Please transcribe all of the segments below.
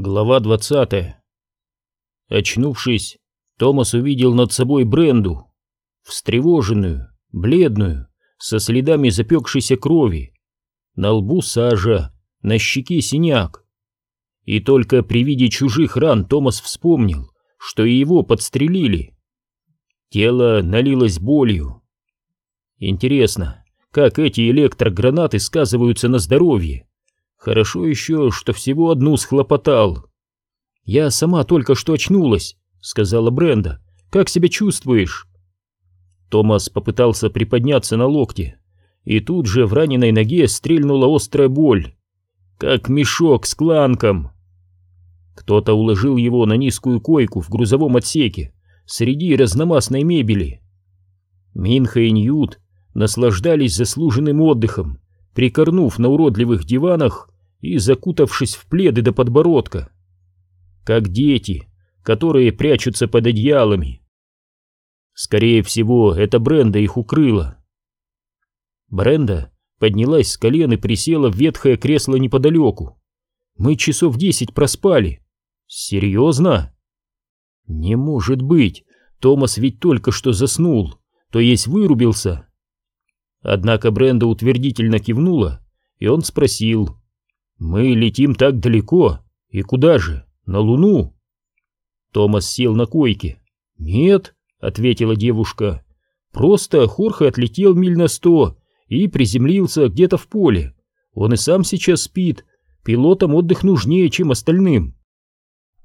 Глава 20 Очнувшись, Томас увидел над собой Бренду, встревоженную, бледную, со следами запекшейся крови. На лбу сажа, на щеке синяк. И только при виде чужих ран Томас вспомнил, что и его подстрелили. Тело налилось болью. Интересно, как эти электрогранаты сказываются на здоровье? Хорошо еще, что всего одну схлопотал. «Я сама только что очнулась», — сказала Бренда. «Как себя чувствуешь?» Томас попытался приподняться на локте, и тут же в раненой ноге стрельнула острая боль, как мешок с кланком. Кто-то уложил его на низкую койку в грузовом отсеке среди разномастной мебели. Минха и Ньют наслаждались заслуженным отдыхом, прикорнув на уродливых диванах и закутавшись в пледы до подбородка. Как дети, которые прячутся под одеялами. Скорее всего, это Бренда их укрыла. Бренда поднялась с колен и присела в ветхое кресло неподалеку. Мы часов десять проспали. Серьезно? Не может быть, Томас ведь только что заснул, то есть вырубился. Однако Бренда утвердительно кивнула, и он спросил. «Мы летим так далеко. И куда же? На Луну?» Томас сел на койке. «Нет», — ответила девушка. «Просто Хорхе отлетел миль на сто и приземлился где-то в поле. Он и сам сейчас спит. Пилотам отдых нужнее, чем остальным».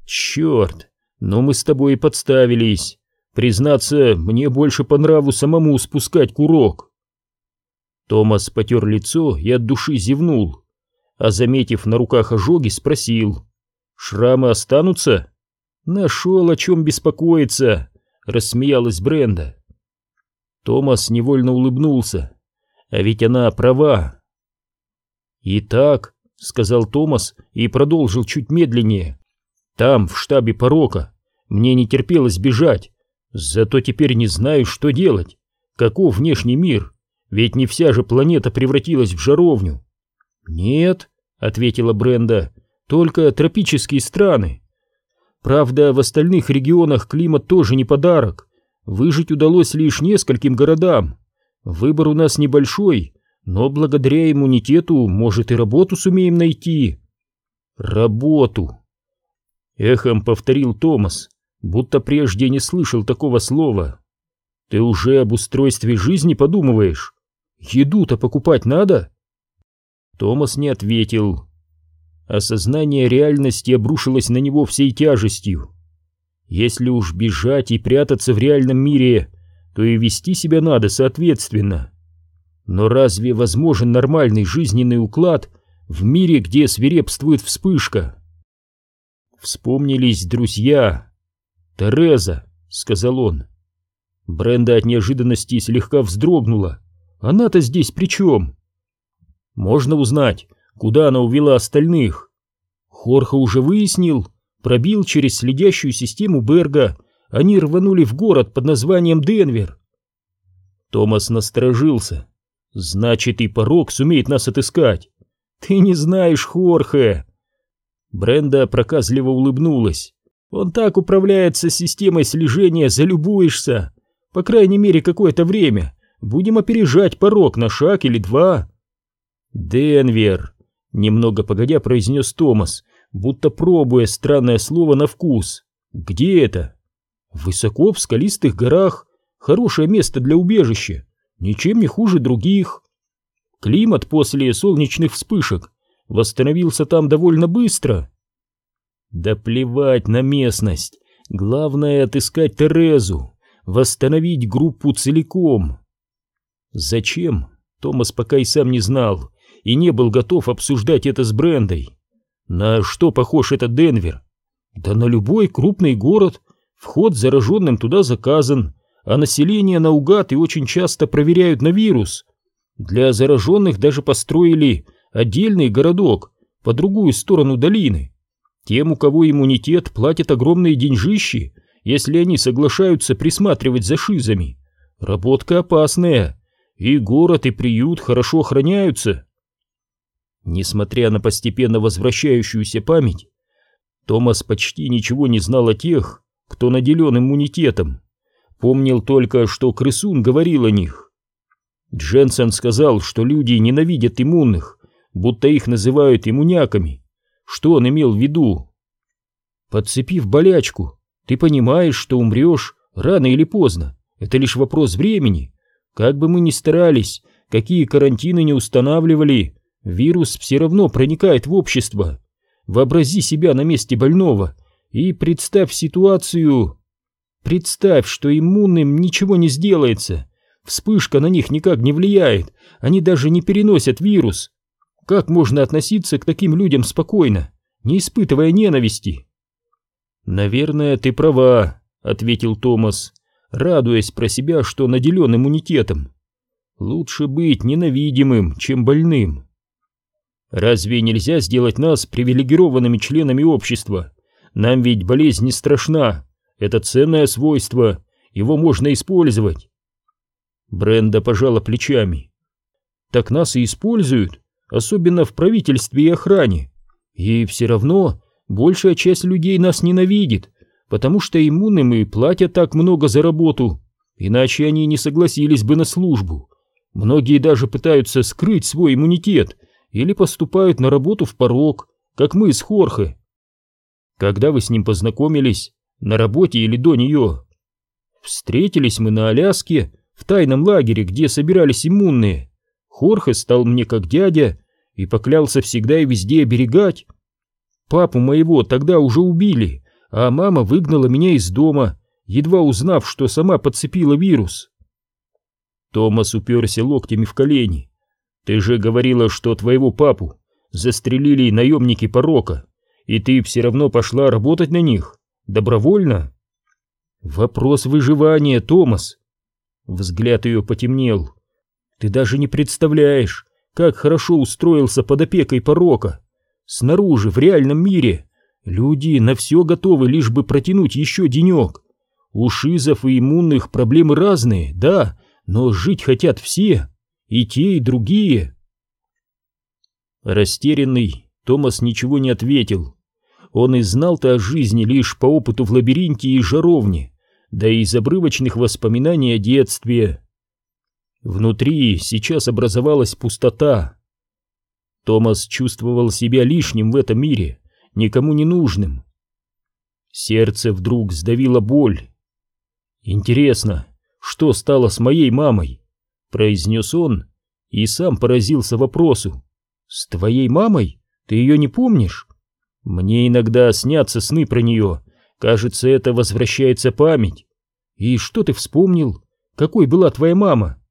«Черт, но мы с тобой и подставились. Признаться, мне больше по нраву самому спускать курок». Томас потер лицо и от души зевнул, а, заметив на руках ожоги, спросил. «Шрамы останутся?» «Нашел, о чем беспокоиться», — рассмеялась Бренда. Томас невольно улыбнулся, а ведь она права. «Итак», — сказал Томас и продолжил чуть медленнее, — «там, в штабе порока, мне не терпелось бежать, зато теперь не знаю, что делать, каков внешний мир, ведь не вся же планета превратилась в жаровню. Нет, ответила Бренда, только тропические страны. Правда, в остальных регионах климат тоже не подарок. Выжить удалось лишь нескольким городам. Выбор у нас небольшой, но благодаря иммунитету, может, и работу сумеем найти. Работу. Эхом повторил Томас, будто прежде не слышал такого слова. Ты уже об устройстве жизни подумываешь? Еду-то покупать надо?» Томас не ответил. Осознание реальности обрушилось на него всей тяжестью. Если уж бежать и прятаться в реальном мире, то и вести себя надо соответственно. Но разве возможен нормальный жизненный уклад в мире, где свирепствует вспышка? Вспомнились друзья. «Тереза», — сказал он. Бренда от неожиданности слегка вздрогнула. Она-то здесь при чем? Можно узнать, куда она увела остальных. Хорха уже выяснил, пробил через следящую систему Берга. Они рванули в город под названием Денвер. Томас насторожился. Значит, и порог сумеет нас отыскать. Ты не знаешь Хорхе. Бренда проказливо улыбнулась. Он так управляется системой слежения, залюбуешься. По крайней мере, какое-то время. Будем опережать порог на шаг или два. Денвер, немного погодя произнес Томас, будто пробуя странное слово на вкус. Где это? Высоко в скалистых горах. Хорошее место для убежища. Ничем не хуже других. Климат после солнечных вспышек восстановился там довольно быстро. Да плевать на местность. Главное отыскать Терезу, восстановить группу целиком. Зачем? Томас пока и сам не знал, и не был готов обсуждать это с Брендой. На что похож этот Денвер? Да на любой крупный город. Вход зараженным туда заказан, а население наугад и очень часто проверяют на вирус. Для зараженных даже построили отдельный городок по другую сторону долины. Тем, у кого иммунитет, платят огромные деньжищи, если они соглашаются присматривать за шизами. Работка опасная, и город, и приют хорошо охраняются. Несмотря на постепенно возвращающуюся память, Томас почти ничего не знал о тех, кто наделен иммунитетом. Помнил только, что Крысун говорил о них. Дженсен сказал, что люди ненавидят иммунных, будто их называют иммуняками. Что он имел в виду? Подцепив болячку, ты понимаешь, что умрешь рано или поздно. Это лишь вопрос времени. Как бы мы ни старались, какие карантины не устанавливали, вирус все равно проникает в общество. Вообрази себя на месте больного и представь ситуацию... Представь, что иммунным ничего не сделается. Вспышка на них никак не влияет, они даже не переносят вирус. Как можно относиться к таким людям спокойно, не испытывая ненависти? «Наверное, ты права», — ответил Томас, радуясь про себя, что наделен иммунитетом. «Лучше быть ненавидимым, чем больным». «Разве нельзя сделать нас привилегированными членами общества? Нам ведь болезнь не страшна, это ценное свойство, его можно использовать». Бренда пожала плечами. «Так нас и используют, особенно в правительстве и охране. И все равно большая часть людей нас ненавидит, потому что иммунным и платят так много за работу, иначе они не согласились бы на службу. Многие даже пытаются скрыть свой иммунитет или поступают на работу в порог, как мы с Хорхе. Когда вы с ним познакомились, на работе или до нее? Встретились мы на Аляске, в тайном лагере, где собирались иммунные. Хорхе стал мне как дядя и поклялся всегда и везде оберегать. Папу моего тогда уже убили, а мама выгнала меня из дома, едва узнав, что сама подцепила вирус. Томас уперся локтями в колени. «Ты же говорила, что твоего папу застрелили наемники порока, и ты все равно пошла работать на них, добровольно?» «Вопрос выживания, Томас!» Взгляд ее потемнел. «Ты даже не представляешь, как хорошо устроился под опекой порока. Снаружи, в реальном мире, люди на все готовы, лишь бы протянуть еще денек. У шизов и иммунных проблемы разные, да, но жить хотят все, и те, и другие. Растерянный, Томас ничего не ответил. Он и знал-то о жизни лишь по опыту в лабиринте и жаровне, да и из обрывочных воспоминаний о детстве. Внутри сейчас образовалась пустота. Томас чувствовал себя лишним в этом мире, никому не нужным. Сердце вдруг сдавило боль. «Интересно, что стало с моей мамой?» — произнес он и сам поразился вопросу. «С твоей мамой? Ты ее не помнишь?» «Мне иногда снятся сны про нее. Кажется, это возвращается память. И что ты вспомнил? Какой была твоя мама?»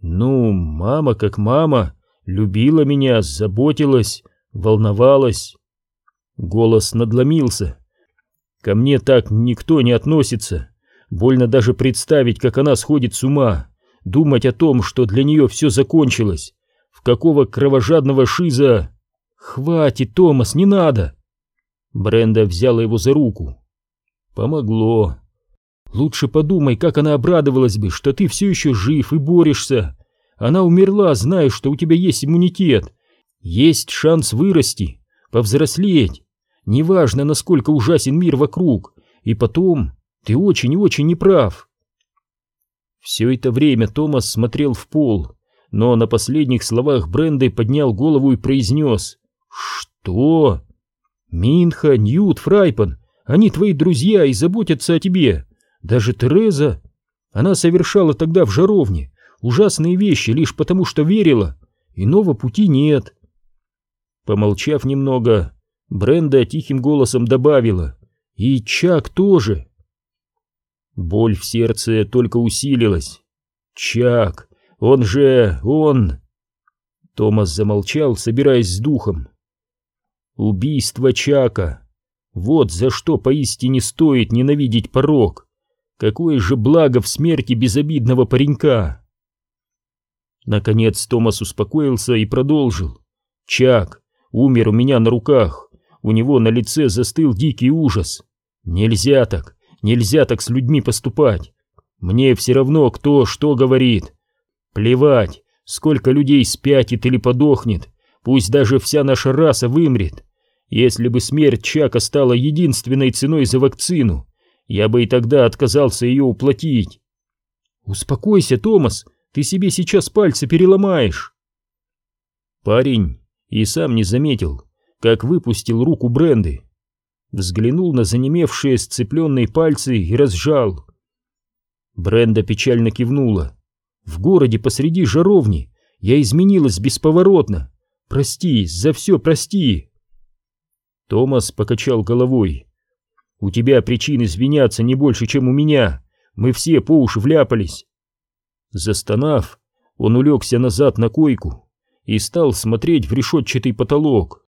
Ну, мама как мама, любила меня, заботилась, волновалась. Голос надломился. Ко мне так никто не относится. Больно даже представить, как она сходит с ума, думать о том, что для нее все закончилось. В какого кровожадного шиза... Хватит, Томас, не надо. Бренда взяла его за руку. Помогло. Лучше подумай, как она обрадовалась бы, что ты все еще жив и борешься. Она умерла, зная, что у тебя есть иммунитет. Есть шанс вырасти, повзрослеть. Неважно, насколько ужасен мир вокруг. И потом, ты очень и очень неправ. Все это время Томас смотрел в пол, но на последних словах Бренды поднял голову и произнес «Что?» «Минха, Ньют, Фрайпан, они твои друзья и заботятся о тебе. Даже Тереза, она совершала тогда в жаровне ужасные вещи лишь потому, что верила. Иного пути нет. Помолчав немного, Бренда тихим голосом добавила. И Чак тоже. Боль в сердце только усилилась. Чак, он же, он... Томас замолчал, собираясь с духом. Убийство Чака. Вот за что поистине стоит ненавидеть порог. Какое же благо в смерти безобидного паренька! Наконец Томас успокоился и продолжил. Чак умер у меня на руках, у него на лице застыл дикий ужас. Нельзя так, нельзя так с людьми поступать. Мне все равно, кто что говорит. Плевать, сколько людей спятит или подохнет, пусть даже вся наша раса вымрет. Если бы смерть Чака стала единственной ценой за вакцину, я бы и тогда отказался ее уплатить. Успокойся, Томас, ты себе сейчас пальцы переломаешь. Парень и сам не заметил, как выпустил руку Бренды. Взглянул на занемевшие сцепленные пальцы и разжал. Бренда печально кивнула. В городе посреди жаровни я изменилась бесповоротно. Прости, за все прости. Томас покачал головой. У тебя причин извиняться не больше, чем у меня. Мы все по уши вляпались. Застонав, он улегся назад на койку и стал смотреть в решетчатый потолок.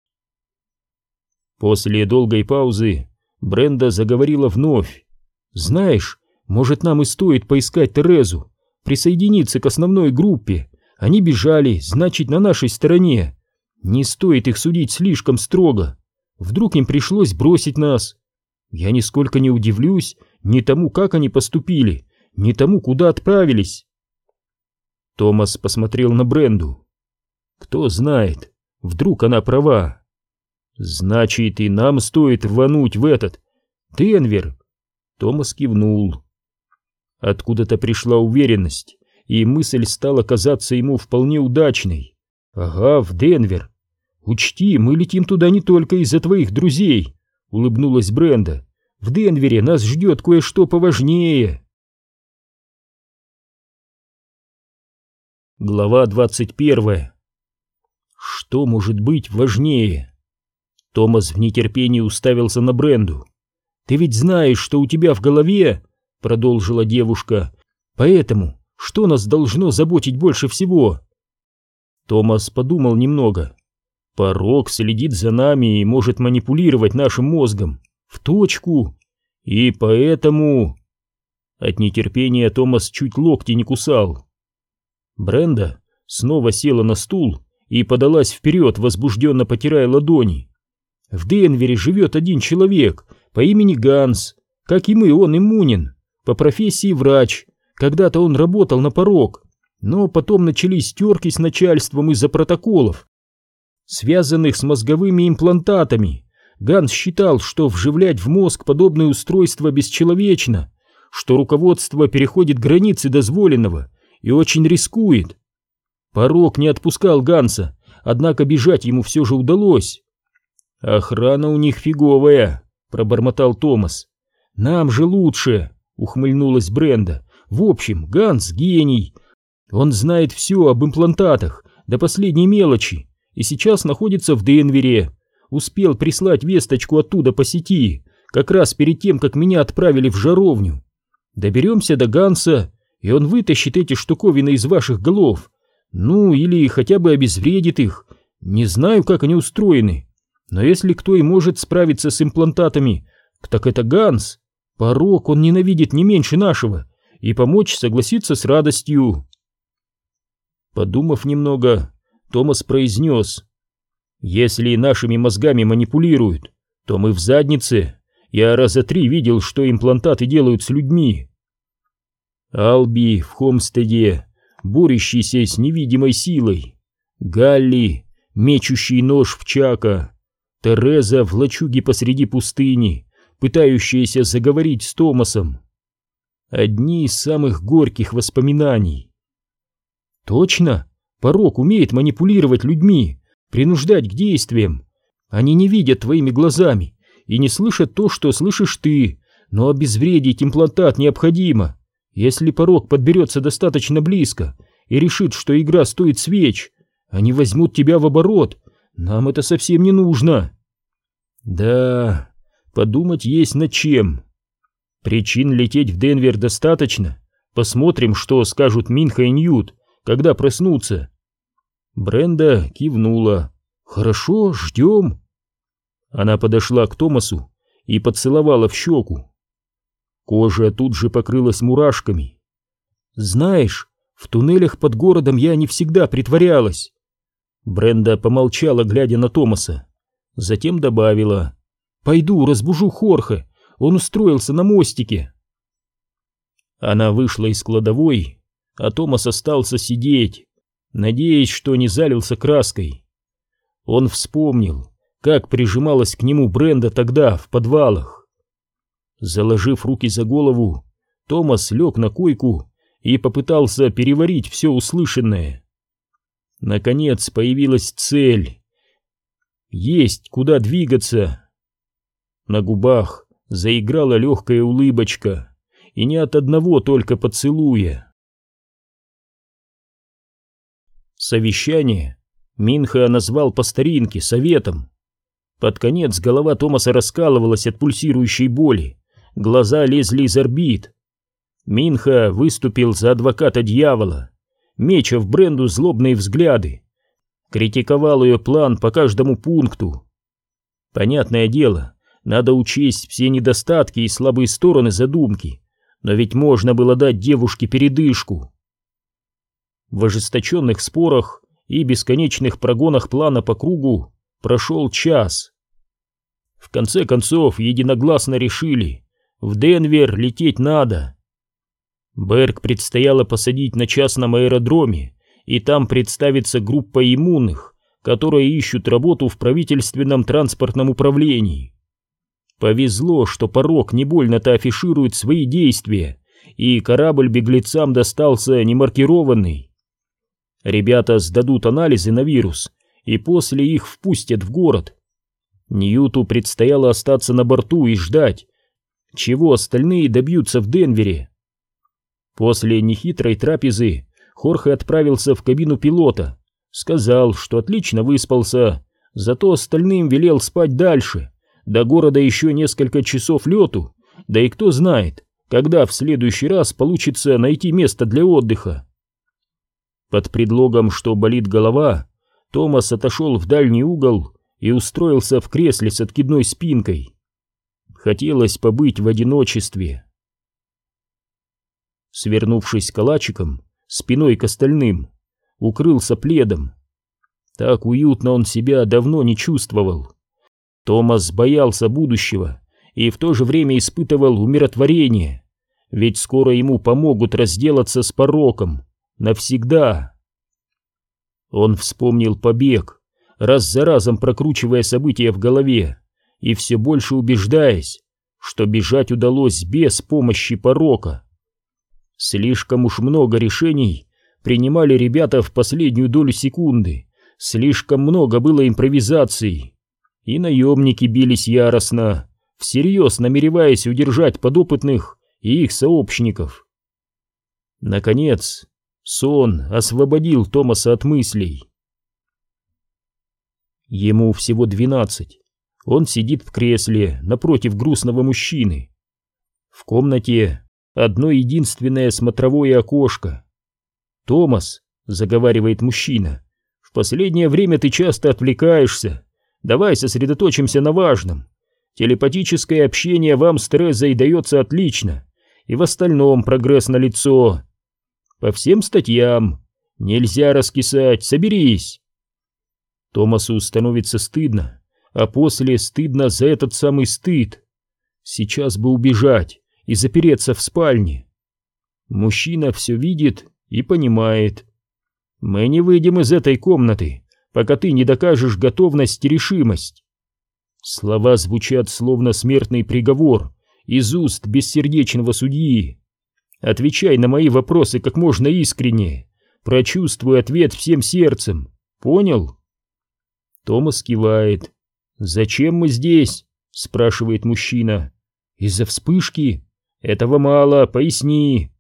После долгой паузы Бренда заговорила вновь. «Знаешь, может, нам и стоит поискать Терезу, присоединиться к основной группе. Они бежали, значит, на нашей стороне. Не стоит их судить слишком строго. Вдруг им пришлось бросить нас. Я нисколько не удивлюсь ни тому, как они поступили, ни тому, куда отправились. Томас посмотрел на Бренду. Кто знает, вдруг она права. Значит, и нам стоит рвануть в этот Денвер. Томас кивнул. Откуда-то пришла уверенность, и мысль стала казаться ему вполне удачной. Ага, в Денвер. Учти, мы летим туда не только из-за твоих друзей улыбнулась Бренда. В Денвере нас ждет кое-что поважнее. Глава двадцать первая. Что может быть важнее? Томас в нетерпении уставился на Бренду. Ты ведь знаешь, что у тебя в голове, продолжила девушка. Поэтому, что нас должно заботить больше всего? Томас подумал немного. Порог следит за нами и может манипулировать нашим мозгом. В точку. И поэтому... От нетерпения Томас чуть локти не кусал. Бренда снова села на стул и подалась вперед, возбужденно потирая ладони. В Денвере живет один человек по имени Ганс. Как и мы, он иммунен. По профессии врач. Когда-то он работал на порог. Но потом начались терки с начальством из-за протоколов связанных с мозговыми имплантатами. Ганс считал, что вживлять в мозг подобные устройства бесчеловечно, что руководство переходит границы дозволенного и очень рискует. Порог не отпускал Ганса, однако бежать ему все же удалось. «Охрана у них фиговая», — пробормотал Томас. «Нам же лучше», — ухмыльнулась Бренда. «В общем, Ганс — гений. Он знает все об имплантатах, до последней мелочи, и сейчас находится в Денвере. Успел прислать весточку оттуда по сети, как раз перед тем, как меня отправили в жаровню. Доберемся до Ганса, и он вытащит эти штуковины из ваших голов. Ну, или хотя бы обезвредит их. Не знаю, как они устроены. Но если кто и может справиться с имплантатами, так это Ганс. Порок он ненавидит не меньше нашего, и помочь согласится с радостью. Подумав немного, Томас произнес. «Если нашими мозгами манипулируют, то мы в заднице. Я раза три видел, что имплантаты делают с людьми». Алби в Хомстеде, борющийся с невидимой силой. Галли, мечущий нож в Чака. Тереза в лачуге посреди пустыни, пытающаяся заговорить с Томасом. Одни из самых горьких воспоминаний. «Точно?» Порок умеет манипулировать людьми, принуждать к действиям. Они не видят твоими глазами и не слышат то, что слышишь ты, но обезвредить имплантат необходимо. Если порог подберется достаточно близко и решит, что игра стоит свеч, они возьмут тебя в оборот. Нам это совсем не нужно. Да, подумать есть над чем. Причин лететь в Денвер достаточно. Посмотрим, что скажут Минха и Ньют, когда проснутся. Бренда кивнула. «Хорошо, ждем». Она подошла к Томасу и поцеловала в щеку. Кожа тут же покрылась мурашками. «Знаешь, в туннелях под городом я не всегда притворялась». Бренда помолчала, глядя на Томаса. Затем добавила. «Пойду, разбужу Хорхе, он устроился на мостике». Она вышла из кладовой, а Томас остался сидеть, надеясь, что не залился краской. Он вспомнил, как прижималась к нему Бренда тогда в подвалах. Заложив руки за голову, Томас лег на койку и попытался переварить все услышанное. Наконец появилась цель. Есть куда двигаться. На губах заиграла легкая улыбочка, и не от одного только поцелуя. Совещание Минха назвал по старинке советом. Под конец голова Томаса раскалывалась от пульсирующей боли, глаза лезли из орбит. Минха выступил за адвоката дьявола, меча в бренду злобные взгляды, критиковал ее план по каждому пункту. Понятное дело, надо учесть все недостатки и слабые стороны задумки, но ведь можно было дать девушке передышку. В ожесточенных спорах и бесконечных прогонах плана по кругу прошел час. В конце концов, единогласно решили, в Денвер лететь надо. Берг предстояло посадить на частном аэродроме, и там представится группа иммунных, которые ищут работу в правительственном транспортном управлении. Повезло, что порог не больно-то афиширует свои действия, и корабль беглецам достался немаркированный. Ребята сдадут анализы на вирус, и после их впустят в город. Ньюту предстояло остаться на борту и ждать, чего остальные добьются в Денвере. После нехитрой трапезы Хорхе отправился в кабину пилота, сказал, что отлично выспался, зато остальным велел спать дальше. До города еще несколько часов лету, да и кто знает, когда в следующий раз получится найти место для отдыха. Под предлогом, что болит голова, Томас отошел в дальний угол и устроился в кресле с откидной спинкой. Хотелось побыть в одиночестве. Свернувшись калачиком, спиной к остальным, укрылся пледом. Так уютно он себя давно не чувствовал. Томас боялся будущего и в то же время испытывал умиротворение, ведь скоро ему помогут разделаться с пороком, навсегда. Он вспомнил побег, раз за разом прокручивая события в голове и все больше убеждаясь, что бежать удалось без помощи порока. Слишком уж много решений принимали ребята в последнюю долю секунды, слишком много было импровизаций, и наемники бились яростно, всерьез намереваясь удержать подопытных и их сообщников. Наконец, Сон освободил Томаса от мыслей. Ему всего двенадцать. Он сидит в кресле напротив грустного мужчины. В комнате одно единственное смотровое окошко. «Томас», — заговаривает мужчина, — «в последнее время ты часто отвлекаешься. Давай сосредоточимся на важном. Телепатическое общение вам с Терезой дается отлично, и в остальном прогресс на лицо. По всем статьям. Нельзя раскисать, соберись. Томасу становится стыдно, а после стыдно за этот самый стыд. Сейчас бы убежать и запереться в спальне. Мужчина все видит и понимает. Мы не выйдем из этой комнаты, пока ты не докажешь готовность и решимость. Слова звучат словно смертный приговор из уст бессердечного судьи. Отвечай на мои вопросы как можно искреннее. Прочувствуй ответ всем сердцем. Понял? Томас кивает. «Зачем мы здесь?» — спрашивает мужчина. «Из-за вспышки? Этого мало, поясни».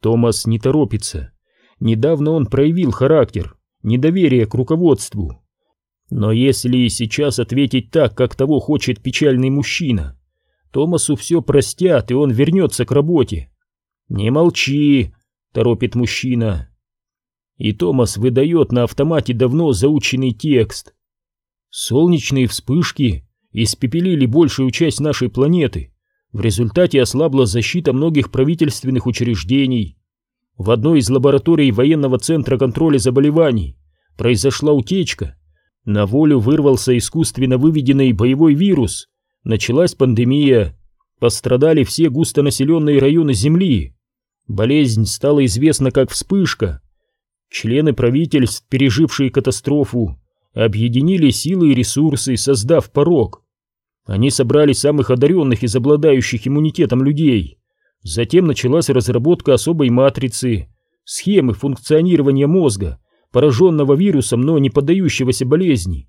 Томас не торопится. Недавно он проявил характер, недоверие к руководству. Но если сейчас ответить так, как того хочет печальный мужчина, Томасу все простят, и он вернется к работе. «Не молчи!» — торопит мужчина. И Томас выдает на автомате давно заученный текст. Солнечные вспышки испепелили большую часть нашей планеты. В результате ослабла защита многих правительственных учреждений. В одной из лабораторий военного центра контроля заболеваний произошла утечка. На волю вырвался искусственно выведенный боевой вирус. Началась пандемия. Пострадали все густонаселенные районы Земли. Болезнь стала известна как вспышка. Члены правительств, пережившие катастрофу, объединили силы и ресурсы, создав порог. Они собрали самых одаренных из обладающих иммунитетом людей. Затем началась разработка особой матрицы, схемы функционирования мозга, пораженного вирусом, но не поддающегося болезни.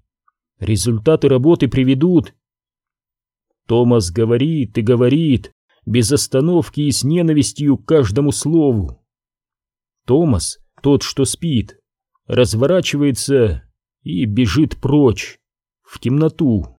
Результаты работы приведут. Томас говорит и говорит, без остановки и с ненавистью к каждому слову. Томас, тот, что спит, разворачивается и бежит прочь, в темноту.